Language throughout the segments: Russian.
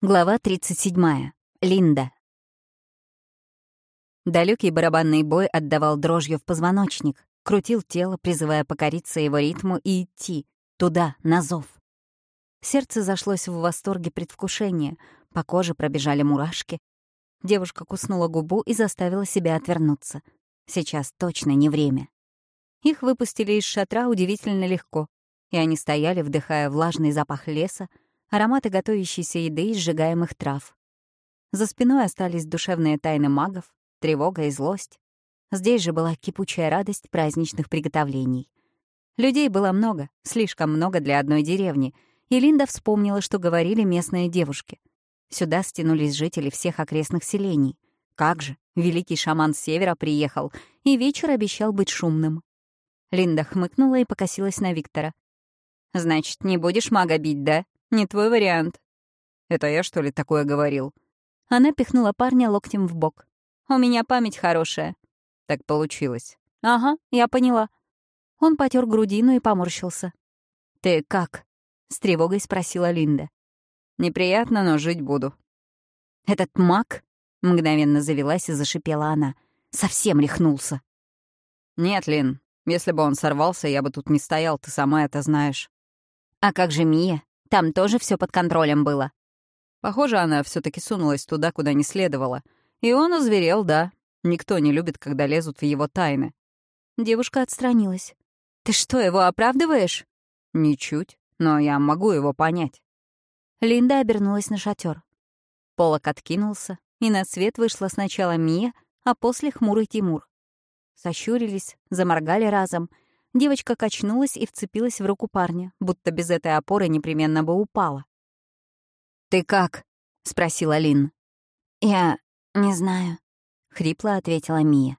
Глава 37. Линда. Далекий барабанный бой отдавал дрожью в позвоночник, крутил тело, призывая покориться его ритму и идти, туда, на зов. Сердце зашлось в восторге предвкушения, по коже пробежали мурашки. Девушка куснула губу и заставила себя отвернуться. Сейчас точно не время. Их выпустили из шатра удивительно легко, и они стояли, вдыхая влажный запах леса, ароматы готовящейся еды и сжигаемых трав. За спиной остались душевные тайны магов, тревога и злость. Здесь же была кипучая радость праздничных приготовлений. Людей было много, слишком много для одной деревни, и Линда вспомнила, что говорили местные девушки. Сюда стянулись жители всех окрестных селений. Как же, великий шаман с севера приехал, и вечер обещал быть шумным. Линда хмыкнула и покосилась на Виктора. «Значит, не будешь мага бить, да?» Не твой вариант. Это я, что ли, такое говорил? Она пихнула парня локтем в бок. У меня память хорошая. Так получилось. Ага, я поняла. Он потер грудину и поморщился. Ты как? С тревогой спросила Линда. Неприятно, но жить буду. Этот маг? Мгновенно завелась и зашипела она. Совсем рехнулся. Нет, Лин, если бы он сорвался, я бы тут не стоял, ты сама это знаешь. А как же Мия? Там тоже все под контролем было. Похоже, она все таки сунулась туда, куда не следовало. И он озверел, да. Никто не любит, когда лезут в его тайны. Девушка отстранилась. «Ты что, его оправдываешь?» «Ничуть, но я могу его понять». Линда обернулась на шатер. Полок откинулся, и на свет вышла сначала Мия, а после хмурый Тимур. Сощурились, заморгали разом — Девочка качнулась и вцепилась в руку парня, будто без этой опоры непременно бы упала. «Ты как?» — спросила Лин. «Я не знаю», — хрипло ответила Мия.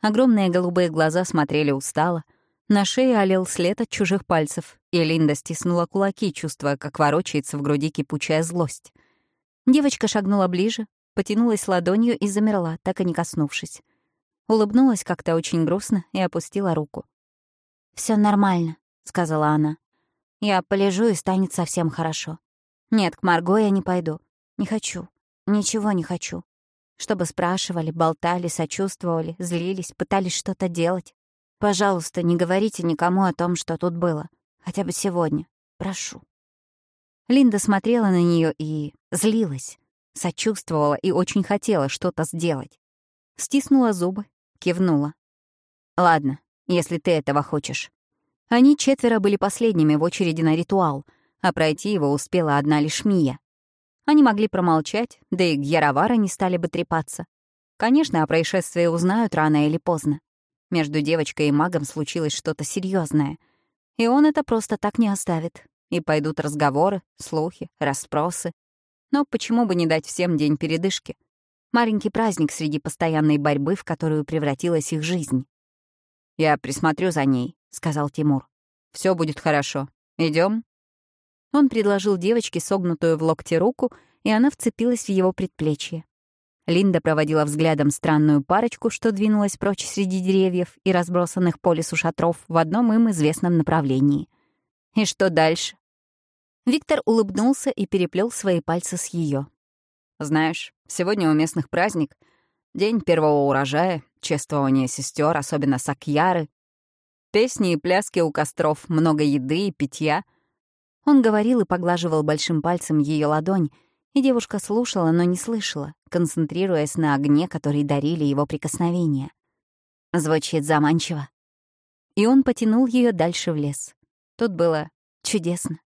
Огромные голубые глаза смотрели устало. На шее олел след от чужих пальцев, и Линда стиснула кулаки, чувствуя, как ворочается в груди кипучая злость. Девочка шагнула ближе, потянулась ладонью и замерла, так и не коснувшись. Улыбнулась как-то очень грустно и опустила руку. Все нормально», — сказала она. «Я полежу, и станет совсем хорошо. Нет, к Марго я не пойду. Не хочу. Ничего не хочу. Чтобы спрашивали, болтали, сочувствовали, злились, пытались что-то делать. Пожалуйста, не говорите никому о том, что тут было. Хотя бы сегодня. Прошу». Линда смотрела на нее и злилась, сочувствовала и очень хотела что-то сделать. Стиснула зубы, кивнула. «Ладно, если ты этого хочешь. Они четверо были последними в очереди на ритуал, а пройти его успела одна лишь Мия. Они могли промолчать, да и Гьяровара не стали бы трепаться. Конечно, о происшествии узнают рано или поздно. Между девочкой и магом случилось что-то серьезное, И он это просто так не оставит. И пойдут разговоры, слухи, расспросы. Но почему бы не дать всем день передышки? Маленький праздник среди постоянной борьбы, в которую превратилась их жизнь. «Я присмотрю за ней», — сказал Тимур. Все будет хорошо. Идем. Он предложил девочке согнутую в локте руку, и она вцепилась в его предплечье. Линда проводила взглядом странную парочку, что двинулась прочь среди деревьев и разбросанных по лесу шатров в одном им известном направлении. И что дальше? Виктор улыбнулся и переплел свои пальцы с ее. «Знаешь, сегодня у местных праздник — День первого урожая, чествование сестер, особенно сакьяры. Песни и пляски у костров, много еды и питья. Он говорил и поглаживал большим пальцем ее ладонь, и девушка слушала, но не слышала, концентрируясь на огне, который дарили его прикосновения. Звучит заманчиво. И он потянул ее дальше в лес. Тут было чудесно.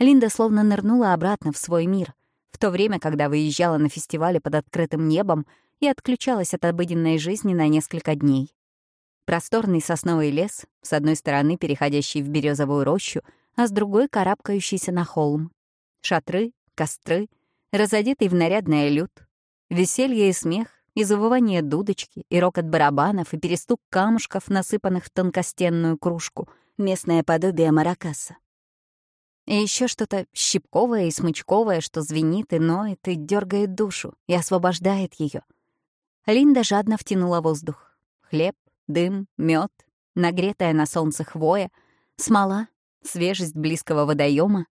Линда словно нырнула обратно в свой мир. В то время, когда выезжала на фестивале под открытым небом, и отключалась от обыденной жизни на несколько дней. Просторный сосновый лес, с одной стороны переходящий в березовую рощу, а с другой — карабкающийся на холм. Шатры, костры, разодетый в нарядное люд, веселье и смех, и завывание дудочки, и рокот барабанов, и перестук камушков, насыпанных в тонкостенную кружку, местное подобие маракаса. И еще что-то щипковое и смычковое, что звенит и ноет, и дергает душу, и освобождает ее — Линда жадно втянула воздух. Хлеб, дым, мед, нагретая на солнце хвоя, смола, свежесть близкого водоема.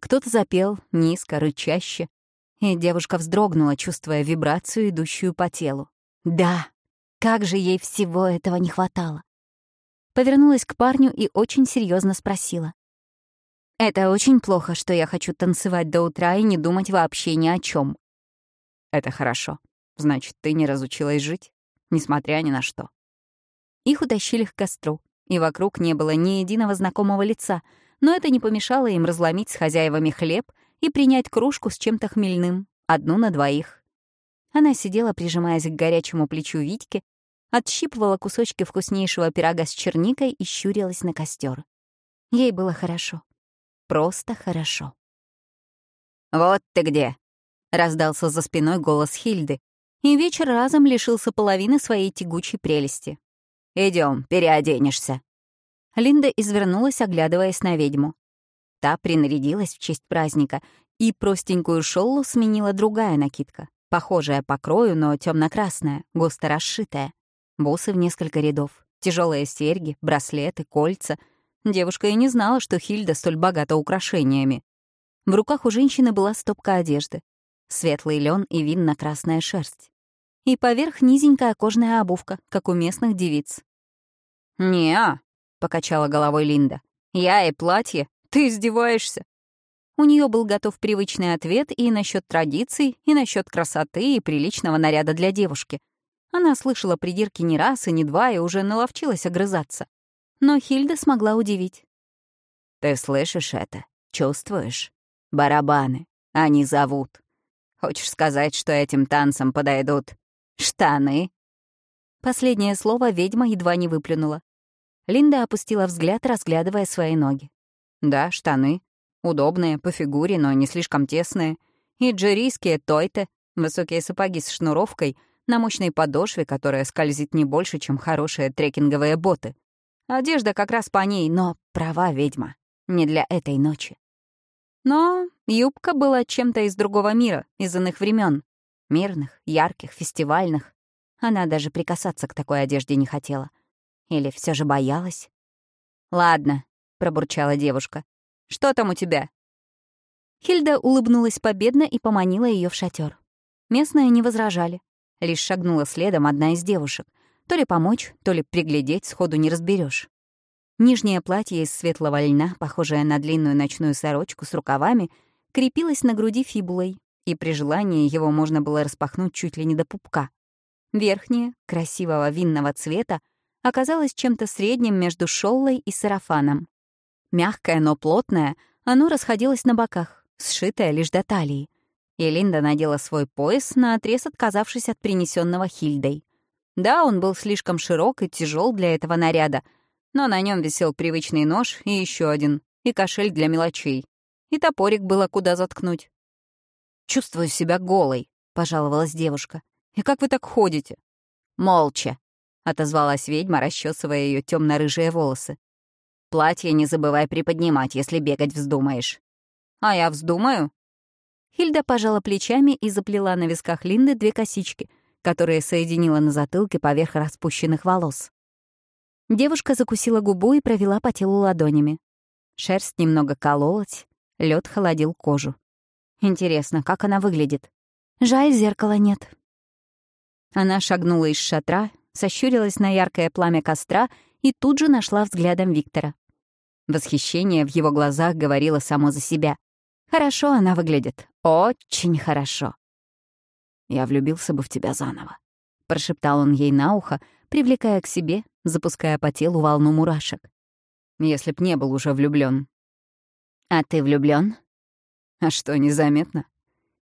Кто-то запел, низко, рычаще, И девушка вздрогнула, чувствуя вибрацию, идущую по телу. Да, как же ей всего этого не хватало. Повернулась к парню и очень серьезно спросила. «Это очень плохо, что я хочу танцевать до утра и не думать вообще ни о чем. «Это хорошо. Значит, ты не разучилась жить, несмотря ни на что». Их утащили к костру, и вокруг не было ни единого знакомого лица, но это не помешало им разломить с хозяевами хлеб и принять кружку с чем-то хмельным, одну на двоих. Она сидела, прижимаясь к горячему плечу Витьки, отщипывала кусочки вкуснейшего пирога с черникой и щурилась на костер. Ей было хорошо. Просто хорошо. «Вот ты где!» — раздался за спиной голос Хильды, и вечер разом лишился половины своей тягучей прелести. Идем, переоденешься». Линда извернулась, оглядываясь на ведьму. Та принарядилась в честь праздника, и простенькую шоллу сменила другая накидка, похожая по крою, но темно красная густо расшитая. Бусы в несколько рядов, тяжелые серьги, браслеты, кольца. Девушка и не знала, что Хильда столь богата украшениями. В руках у женщины была стопка одежды, светлый лен и винно-красная шерсть. И поверх низенькая кожная обувка, как у местных девиц. «Не-а», покачала головой Линда. «Я и платье? Ты издеваешься?» У нее был готов привычный ответ и насчет традиций, и насчет красоты и приличного наряда для девушки. Она слышала придирки не раз и не два и уже наловчилась огрызаться. Но Хильда смогла удивить. «Ты слышишь это? Чувствуешь? Барабаны. Они зовут. Хочешь сказать, что этим танцам подойдут штаны?» Последнее слово ведьма едва не выплюнула. Линда опустила взгляд, разглядывая свои ноги. «Да, штаны. Удобные, по фигуре, но не слишком тесные. И джерийские тойты, высокие сапоги с шнуровкой, на мощной подошве, которая скользит не больше, чем хорошие трекинговые боты. Одежда как раз по ней, но права ведьма. Не для этой ночи. Но юбка была чем-то из другого мира, из иных времен, Мирных, ярких, фестивальных. Она даже прикасаться к такой одежде не хотела. Или все же боялась? «Ладно», — пробурчала девушка. «Что там у тебя?» Хильда улыбнулась победно и поманила ее в шатер. Местные не возражали. Лишь шагнула следом одна из девушек. То ли помочь, то ли приглядеть, сходу не разберешь. Нижнее платье из светлого льна, похожее на длинную ночную сорочку с рукавами, крепилось на груди фибулой, и при желании его можно было распахнуть чуть ли не до пупка. Верхнее, красивого винного цвета, оказалось чем-то средним между шоллой и сарафаном. Мягкое, но плотное, оно расходилось на боках, сшитое лишь до талии. И Линда надела свой пояс, на отрез отказавшись от принесенного Хильдой. Да, он был слишком широк и тяжел для этого наряда, но на нем висел привычный нож и еще один, и кошель для мелочей. И топорик было куда заткнуть. «Чувствую себя голой», — пожаловалась девушка. «И как вы так ходите?» «Молча», — отозвалась ведьма, расчесывая ее темно-рыжие волосы. «Платье не забывай приподнимать, если бегать вздумаешь». «А я вздумаю?» Хильда пожала плечами и заплела на висках Линды две косички, которые соединила на затылке поверх распущенных волос. Девушка закусила губу и провела по телу ладонями. Шерсть немного кололась, лед холодил кожу. Интересно, как она выглядит? Жаль, зеркала нет. Она шагнула из шатра, сощурилась на яркое пламя костра и тут же нашла взглядом Виктора. Восхищение в его глазах говорило само за себя. Хорошо она выглядит. Очень хорошо. «Я влюбился бы в тебя заново», — прошептал он ей на ухо, привлекая к себе, запуская по телу волну мурашек. «Если б не был уже влюблён. «А ты влюблён? А что, незаметно?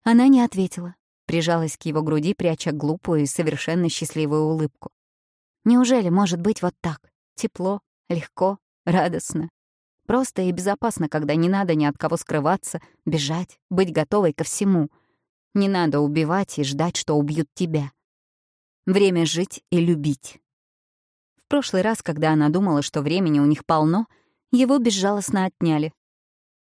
Она не ответила, прижалась к его груди, пряча глупую и совершенно счастливую улыбку. Неужели может быть вот так? Тепло, легко, радостно. Просто и безопасно, когда не надо ни от кого скрываться, бежать, быть готовой ко всему. Не надо убивать и ждать, что убьют тебя. Время жить и любить. В прошлый раз, когда она думала, что времени у них полно, его безжалостно отняли,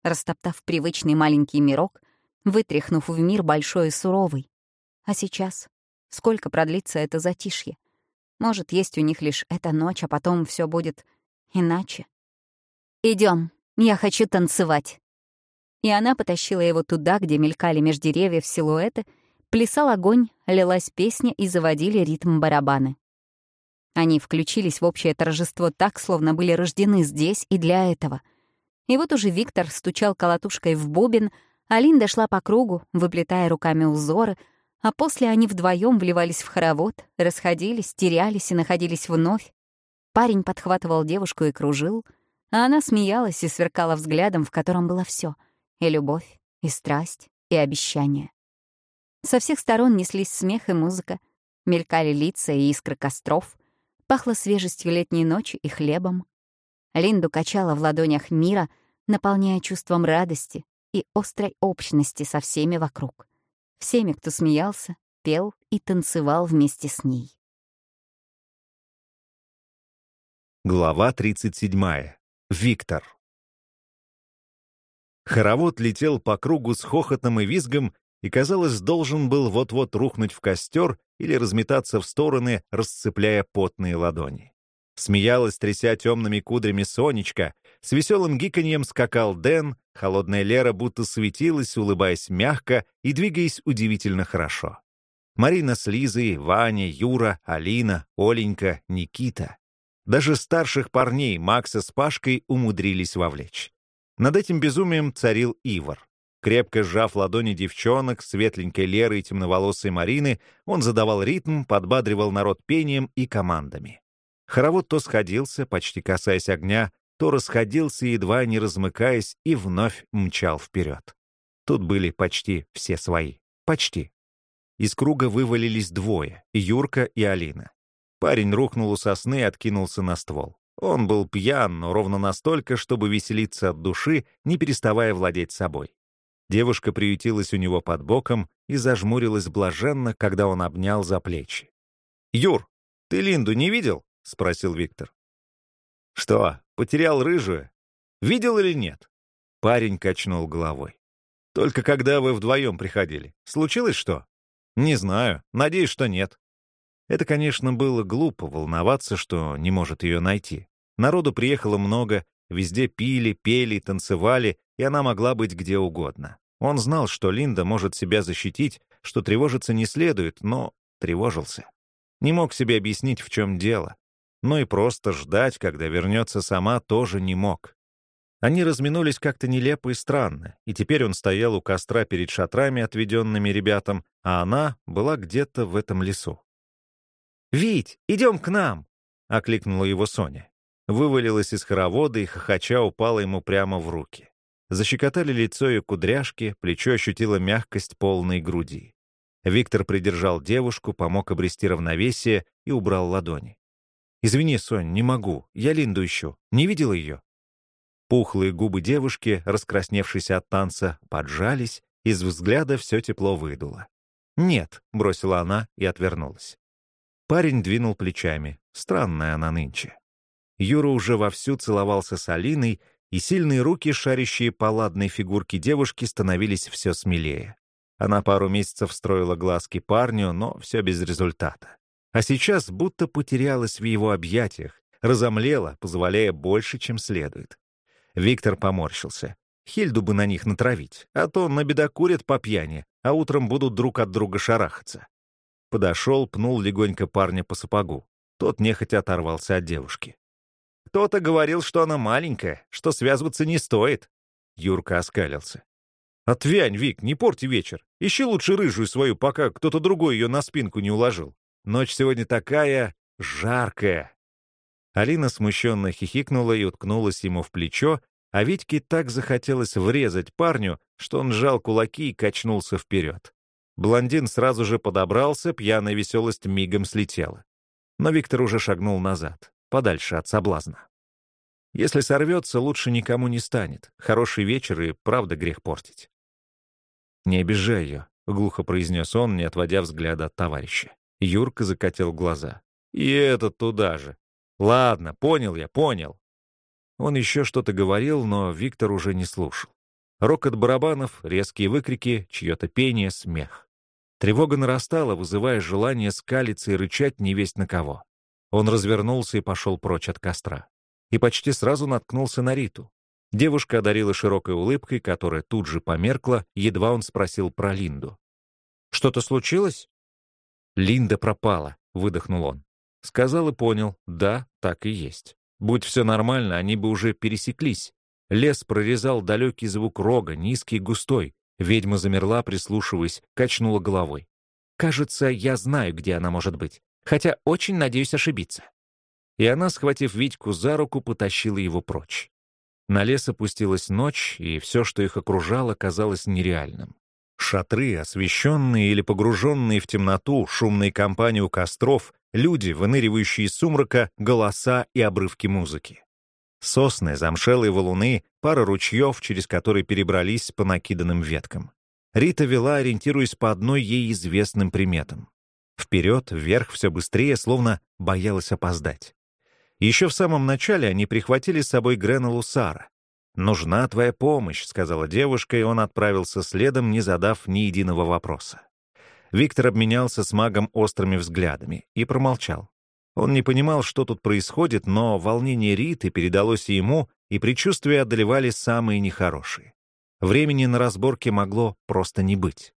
растоптав привычный маленький мирок, вытряхнув в мир большой и суровый. А сейчас? Сколько продлится это затишье? Может, есть у них лишь эта ночь, а потом все будет иначе? Идем, я хочу танцевать. И она потащила его туда, где мелькали меж деревьев силуэты, плясал огонь, лилась песня и заводили ритм барабаны. Они включились в общее торжество так, словно были рождены здесь и для этого. И вот уже Виктор стучал колотушкой в бубен, а Линда шла по кругу, выплетая руками узоры, а после они вдвоем вливались в хоровод, расходились, терялись и находились вновь. Парень подхватывал девушку и кружил, а она смеялась и сверкала взглядом, в котором было все: и любовь, и страсть, и обещание. Со всех сторон неслись смех и музыка, мелькали лица и искры костров, пахло свежестью летней ночи и хлебом. Линду качала в ладонях мира, наполняя чувством радости и острой общности со всеми вокруг. Всеми, кто смеялся, пел и танцевал вместе с ней. Глава 37. Виктор. Хоровод летел по кругу с хохотом и визгом и, казалось, должен был вот-вот рухнуть в костер или разметаться в стороны, расцепляя потные ладони. Смеялась, тряся темными кудрями Сонечка, с веселым гиканьем скакал Дэн, холодная Лера будто светилась, улыбаясь мягко и двигаясь удивительно хорошо. Марина с Лизой, Ваня, Юра, Алина, Оленька, Никита. Даже старших парней Макса с Пашкой умудрились вовлечь. Над этим безумием царил Ивар. Крепко сжав ладони девчонок, светленькой Леры и темноволосой Марины, он задавал ритм, подбадривал народ пением и командами. Хоровод то сходился, почти касаясь огня, то расходился, едва не размыкаясь, и вновь мчал вперед. Тут были почти все свои. Почти. Из круга вывалились двое — Юрка и Алина. Парень рухнул у сосны и откинулся на ствол. Он был пьян, но ровно настолько, чтобы веселиться от души, не переставая владеть собой. Девушка приютилась у него под боком и зажмурилась блаженно, когда он обнял за плечи. «Юр, ты Линду не видел?» — спросил Виктор. «Что, потерял рыжую? Видел или нет?» Парень качнул головой. «Только когда вы вдвоем приходили. Случилось что?» «Не знаю. Надеюсь, что нет». Это, конечно, было глупо волноваться, что не может ее найти. Народу приехало много, везде пили, пели, танцевали, и она могла быть где угодно. Он знал, что Линда может себя защитить, что тревожиться не следует, но тревожился. Не мог себе объяснить, в чем дело. Но и просто ждать, когда вернется сама, тоже не мог. Они разминулись как-то нелепо и странно, и теперь он стоял у костра перед шатрами, отведенными ребятам, а она была где-то в этом лесу. «Вить, идем к нам!» — окликнула его Соня вывалилась из хоровода и хохоча упала ему прямо в руки. Защекотали лицо и кудряшки, плечо ощутило мягкость полной груди. Виктор придержал девушку, помог обрести равновесие и убрал ладони. «Извини, Сонь, не могу. Я Линду ищу. Не видел ее?» Пухлые губы девушки, раскрасневшиеся от танца, поджались, из взгляда все тепло выдуло. «Нет», — бросила она и отвернулась. Парень двинул плечами. Странная она нынче. Юра уже вовсю целовался с Алиной, и сильные руки, шарящие по ладной фигурке девушки, становились все смелее. Она пару месяцев строила глазки парню, но все без результата. А сейчас будто потерялась в его объятиях, разомлела, позволяя больше, чем следует. Виктор поморщился. Хильду бы на них натравить, а то набедокурят по пьяни, а утром будут друг от друга шарахаться. Подошел, пнул легонько парня по сапогу. Тот нехотя оторвался от девушки. Кто-то говорил, что она маленькая, что связываться не стоит. Юрка оскалился. «Отвянь, Вик, не порти вечер. Ищи лучше рыжую свою, пока кто-то другой ее на спинку не уложил. Ночь сегодня такая жаркая». Алина смущенно хихикнула и уткнулась ему в плечо, а Витьке так захотелось врезать парню, что он сжал кулаки и качнулся вперед. Блондин сразу же подобрался, пьяная веселость мигом слетела. Но Виктор уже шагнул назад подальше от соблазна. Если сорвется, лучше никому не станет. Хороший вечер и правда грех портить. «Не обижай ее», — глухо произнес он, не отводя взгляда от товарища. Юрка закатил глаза. «И этот туда же. Ладно, понял я, понял». Он еще что-то говорил, но Виктор уже не слушал. Рокот барабанов, резкие выкрики, чье-то пение, смех. Тревога нарастала, вызывая желание скалиться и рычать невесть на кого. Он развернулся и пошел прочь от костра. И почти сразу наткнулся на Риту. Девушка одарила широкой улыбкой, которая тут же померкла, едва он спросил про Линду. «Что-то случилось?» «Линда пропала», — выдохнул он. Сказал и понял, да, так и есть. Будь все нормально, они бы уже пересеклись. Лес прорезал далекий звук рога, низкий и густой. Ведьма замерла, прислушиваясь, качнула головой. «Кажется, я знаю, где она может быть. Хотя очень надеюсь ошибиться». И она, схватив Витьку за руку, потащила его прочь. На лес опустилась ночь, и все, что их окружало, казалось нереальным. Шатры, освещенные или погруженные в темноту, шумные компании у костров, люди, выныривающие из сумрака, голоса и обрывки музыки. Сосны, замшелые валуны, пара ручьев, через которые перебрались по накиданным веткам. Рита вела, ориентируясь по одной ей известным приметам. Вперед, вверх, все быстрее, словно боялась опоздать. Еще в самом начале они прихватили с собой Грена Лусара. «Нужна твоя помощь», — сказала девушка, и он отправился следом, не задав ни единого вопроса. Виктор обменялся с магом острыми взглядами и промолчал. Он не понимал, что тут происходит, но волнение Риты передалось ему, и предчувствия одолевали самые нехорошие. Времени на разборки могло просто не быть.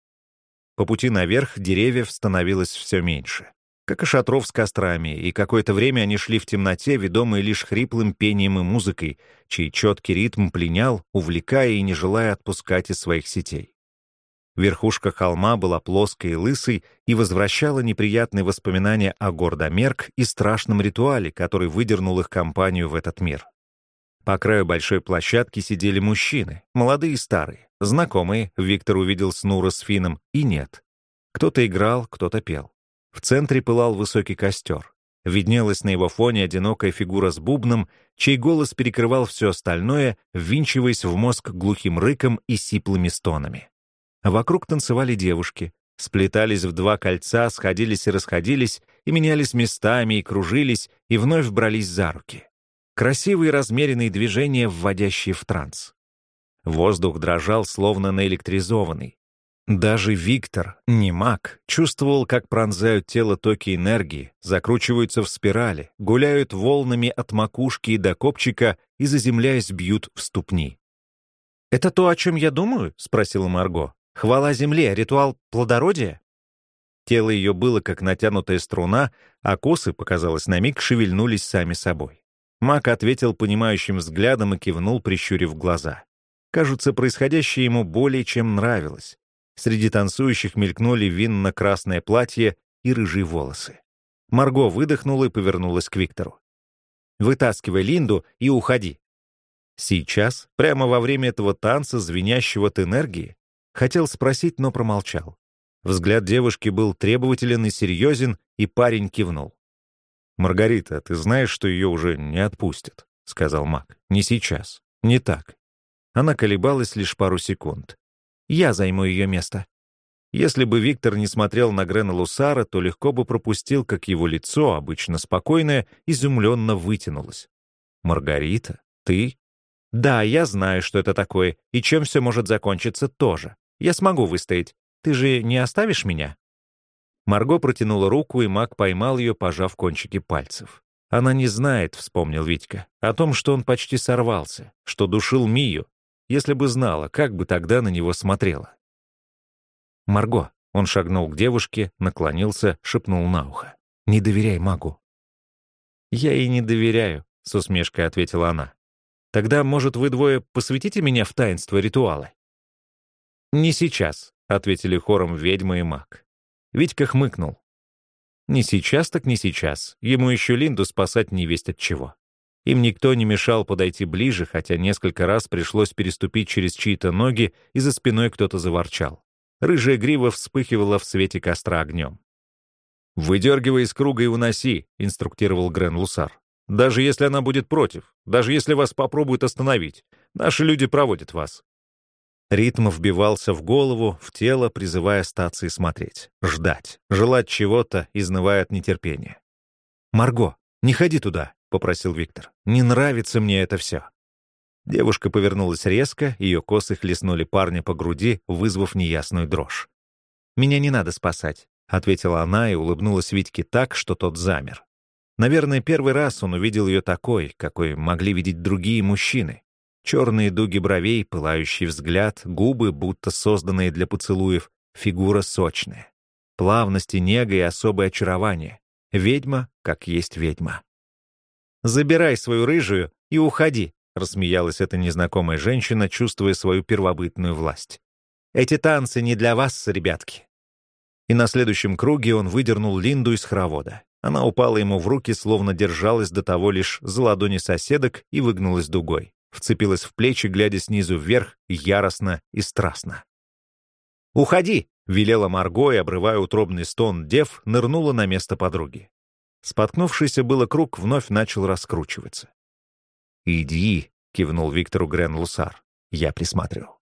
По пути наверх деревьев становилось все меньше как и шатров с кострами, и какое-то время они шли в темноте, ведомые лишь хриплым пением и музыкой, чей четкий ритм пленял, увлекая и не желая отпускать из своих сетей. Верхушка холма была плоской и лысой и возвращала неприятные воспоминания о Гордомерк и страшном ритуале, который выдернул их компанию в этот мир. По краю большой площадки сидели мужчины, молодые и старые, знакомые, Виктор увидел Снура с Фином, и нет. Кто-то играл, кто-то пел. В центре пылал высокий костер. Виднелась на его фоне одинокая фигура с бубном, чей голос перекрывал все остальное, ввинчиваясь в мозг глухим рыком и сиплыми стонами. Вокруг танцевали девушки, сплетались в два кольца, сходились и расходились, и менялись местами, и кружились, и вновь брались за руки. Красивые размеренные движения, вводящие в транс. Воздух дрожал, словно наэлектризованный. Даже Виктор, не маг, чувствовал, как пронзают тело токи энергии, закручиваются в спирали, гуляют волнами от макушки до копчика и, заземляясь, бьют в ступни. «Это то, о чем я думаю?» — спросила Марго. «Хвала земле, ритуал плодородия?» Тело ее было как натянутая струна, а косы, показалось на миг, шевельнулись сами собой. Маг ответил понимающим взглядом и кивнул, прищурив глаза. Кажется, происходящее ему более чем нравилось. Среди танцующих мелькнули винно-красное платье и рыжие волосы. Марго выдохнула и повернулась к Виктору. «Вытаскивай Линду и уходи». Сейчас, прямо во время этого танца, звенящего от энергии, хотел спросить, но промолчал. Взгляд девушки был требователен и серьезен, и парень кивнул. «Маргарита, ты знаешь, что ее уже не отпустят», — сказал маг. «Не сейчас. Не так». Она колебалась лишь пару секунд. Я займу ее место». Если бы Виктор не смотрел на Грена Лусара, то легко бы пропустил, как его лицо, обычно спокойное, изумленно вытянулось. «Маргарита? Ты?» «Да, я знаю, что это такое, и чем все может закончиться тоже. Я смогу выстоять. Ты же не оставишь меня?» Марго протянула руку, и маг поймал ее, пожав кончики пальцев. «Она не знает», — вспомнил Витька, — «о том, что он почти сорвался, что душил Мию, если бы знала, как бы тогда на него смотрела. «Марго», — он шагнул к девушке, наклонился, шепнул на ухо. «Не доверяй магу». «Я и не доверяю», — с усмешкой ответила она. «Тогда, может, вы двое посвятите меня в таинство ритуала?» «Не сейчас», — ответили хором ведьма и маг. Витька хмыкнул. «Не сейчас, так не сейчас. Ему еще Линду спасать не весть от чего». Им никто не мешал подойти ближе, хотя несколько раз пришлось переступить через чьи-то ноги, и за спиной кто-то заворчал. Рыжая грива вспыхивала в свете костра огнем. «Выдергивай из круга и уноси», — инструктировал Грен Лусар. «Даже если она будет против, даже если вас попробуют остановить, наши люди проводят вас». Ритм вбивался в голову, в тело, призывая статься и смотреть, ждать, желать чего-то, изнывая от нетерпения. «Марго, не ходи туда!» — попросил Виктор. «Не нравится мне это все». Девушка повернулась резко, ее косы хлестнули парня по груди, вызвав неясную дрожь. «Меня не надо спасать», — ответила она и улыбнулась Витьке так, что тот замер. Наверное, первый раз он увидел ее такой, какой могли видеть другие мужчины. Черные дуги бровей, пылающий взгляд, губы, будто созданные для поцелуев, фигура сочная. Плавность и нега и особое очарование. Ведьма, как есть ведьма. «Забирай свою рыжую и уходи», — рассмеялась эта незнакомая женщина, чувствуя свою первобытную власть. «Эти танцы не для вас, ребятки». И на следующем круге он выдернул Линду из хоровода. Она упала ему в руки, словно держалась до того лишь за ладони соседок и выгнулась дугой. Вцепилась в плечи, глядя снизу вверх, яростно и страстно. «Уходи!» — велела Марго и, обрывая утробный стон, дев нырнула на место подруги. Споткнувшийся было круг вновь начал раскручиваться. «Иди», — кивнул Виктору Грен Лусар. «Я присматривал».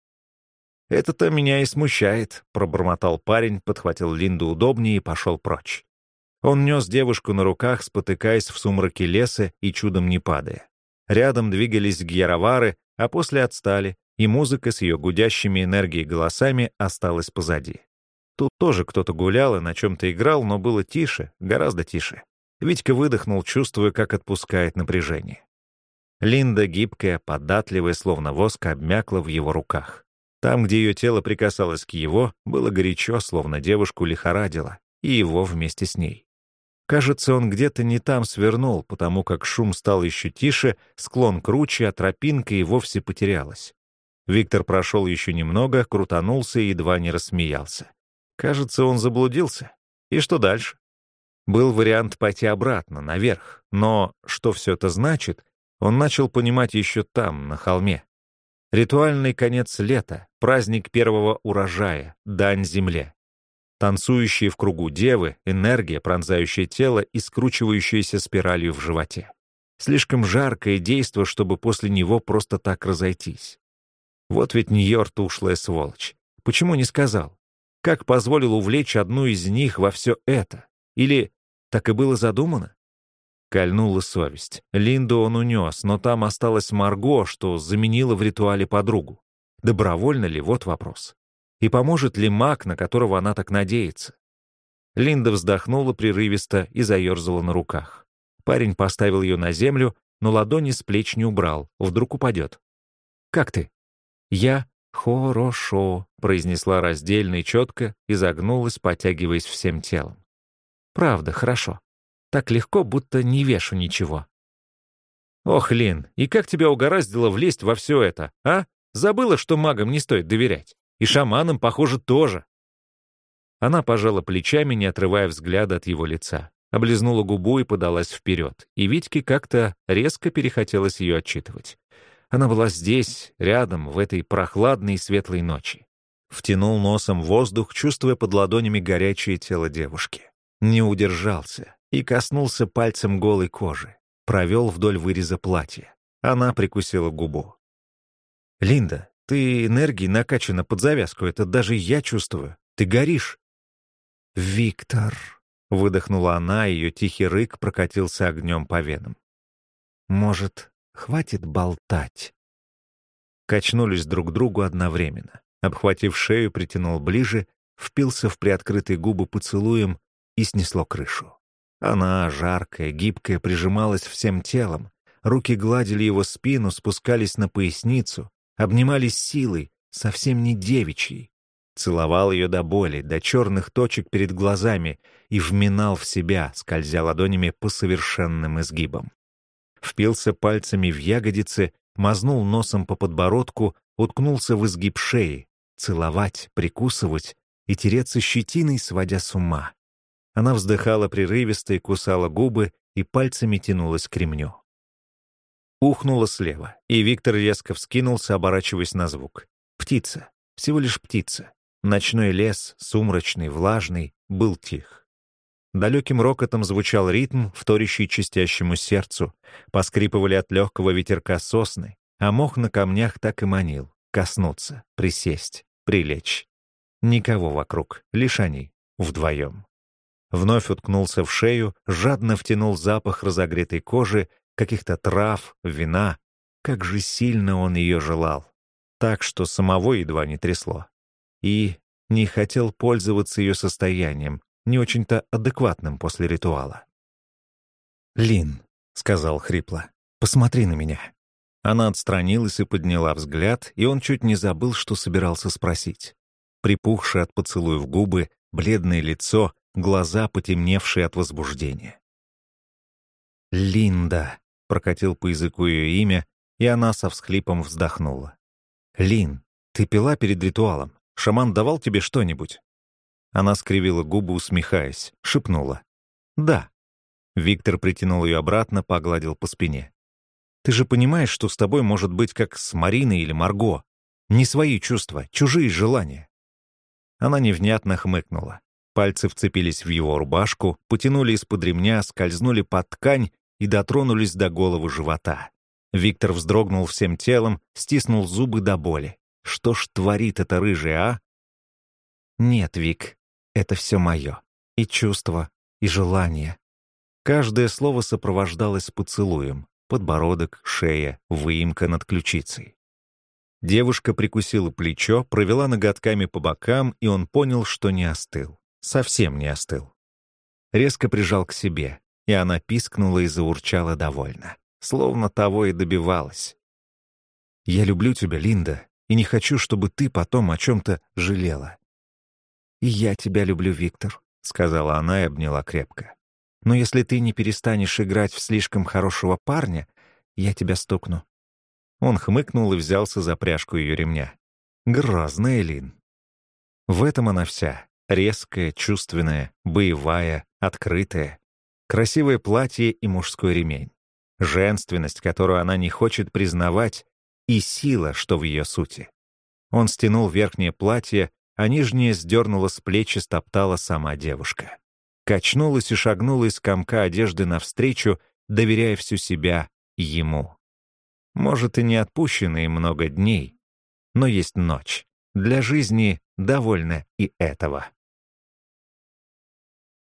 «Это-то меня и смущает», — пробормотал парень, подхватил Линду удобнее и пошел прочь. Он нес девушку на руках, спотыкаясь в сумраке леса и чудом не падая. Рядом двигались гьяровары, а после отстали, и музыка с ее гудящими энергией голосами осталась позади. Тут тоже кто-то гулял и на чем-то играл, но было тише, гораздо тише. Витька выдохнул, чувствуя, как отпускает напряжение. Линда, гибкая, податливая, словно воск, обмякла в его руках. Там, где ее тело прикасалось к его, было горячо, словно девушку лихорадило, и его вместе с ней. Кажется, он где-то не там свернул, потому как шум стал еще тише, склон круче, а тропинка и вовсе потерялась. Виктор прошел еще немного, крутанулся и едва не рассмеялся. Кажется, он заблудился. И что дальше? Был вариант пойти обратно, наверх, но что все это значит, он начал понимать еще там, на холме. Ритуальный конец лета, праздник первого урожая, дань земле. Танцующие в кругу девы, энергия, пронзающая тело и скручивающаяся спиралью в животе. Слишком жаркое действо, чтобы после него просто так разойтись. Вот ведь Нью-Йорк ушлая сволочь. Почему не сказал? Как позволил увлечь одну из них во все это? Или так и было задумано? Кольнула совесть. Линду он унес, но там осталась Марго, что заменила в ритуале подругу. Добровольно ли? Вот вопрос. И поможет ли маг, на которого она так надеется? Линда вздохнула прерывисто и заерзала на руках. Парень поставил ее на землю, но ладони с плеч не убрал, вдруг упадет. «Как ты?» «Я хорошо», — произнесла раздельно и четко и загнулась, потягиваясь всем телом. «Правда, хорошо. Так легко, будто не вешу ничего». «Ох, Лин, и как тебя угораздило влезть во все это, а? Забыла, что магам не стоит доверять?» И шаманам, похоже, тоже. Она пожала плечами, не отрывая взгляда от его лица. Облизнула губу и подалась вперед. И Витьке как-то резко перехотелось ее отчитывать. Она была здесь, рядом, в этой прохладной и светлой ночи. Втянул носом воздух, чувствуя под ладонями горячее тело девушки. Не удержался и коснулся пальцем голой кожи. Провел вдоль выреза платья. Она прикусила губу. «Линда, ты энергией накачана под завязку, это даже я чувствую. Ты горишь. «Виктор», — выдохнула она, ее тихий рык прокатился огнем по венам. «Может, хватит болтать?» Качнулись друг к другу одновременно. Обхватив шею, притянул ближе, впился в приоткрытые губы поцелуем и снесло крышу. Она, жаркая, гибкая, прижималась всем телом. Руки гладили его спину, спускались на поясницу, обнимались силой, совсем не девичьей. Целовал ее до боли, до черных точек перед глазами и вминал в себя, скользя ладонями по совершенным изгибам. Впился пальцами в ягодицы, мазнул носом по подбородку, уткнулся в изгиб шеи, целовать, прикусывать и тереться щетиной, сводя с ума. Она вздыхала прерывисто и кусала губы, и пальцами тянулась к ремню. Ухнуло слева, и Виктор резко вскинулся, оборачиваясь на звук. Птица. Всего лишь птица. Ночной лес, сумрачный, влажный, был тих. Далеким рокотом звучал ритм, вторящий чистящему сердцу. Поскрипывали от легкого ветерка сосны, а мох на камнях так и манил. Коснуться, присесть, прилечь. Никого вокруг, лишь они, вдвоем. Вновь уткнулся в шею, жадно втянул запах разогретой кожи каких-то трав, вина. Как же сильно он ее желал. Так, что самого едва не трясло. И не хотел пользоваться ее состоянием, не очень-то адекватным после ритуала. «Лин», — сказал хрипло, — «посмотри на меня». Она отстранилась и подняла взгляд, и он чуть не забыл, что собирался спросить. Припухшие от поцелуев губы, бледное лицо, глаза, потемневшие от возбуждения. «Линда», — прокатил по языку ее имя, и она со всхлипом вздохнула. «Лин, ты пила перед ритуалом? Шаман давал тебе что-нибудь?» Она скривила губы, усмехаясь, шепнула. «Да». Виктор притянул ее обратно, погладил по спине. «Ты же понимаешь, что с тобой может быть как с Мариной или Марго. Не свои чувства, чужие желания». Она невнятно хмыкнула. Пальцы вцепились в его рубашку, потянули из-под ремня, скользнули под ткань и дотронулись до головы живота. Виктор вздрогнул всем телом, стиснул зубы до боли. Что ж творит эта рыжая, а? Нет, Вик, это все мое. И чувство, и желание. Каждое слово сопровождалось поцелуем. Подбородок, шея, выемка над ключицей. Девушка прикусила плечо, провела ноготками по бокам, и он понял, что не остыл. Совсем не остыл. Резко прижал к себе, и она пискнула и заурчала довольно словно того и добивалась. «Я люблю тебя, Линда, и не хочу, чтобы ты потом о чем-то жалела». «И я тебя люблю, Виктор», — сказала она и обняла крепко. «Но если ты не перестанешь играть в слишком хорошего парня, я тебя стукну». Он хмыкнул и взялся за пряжку ее ремня. Грозная Лин. В этом она вся. Резкая, чувственная, боевая, открытая. Красивое платье и мужской ремень женственность, которую она не хочет признавать, и сила, что в ее сути. Он стянул верхнее платье, а нижнее сдернуло с плеч и стоптала сама девушка. Качнулась и шагнула из комка одежды навстречу, доверяя всю себя ему. Может, и не отпущенные много дней, но есть ночь. Для жизни довольно и этого.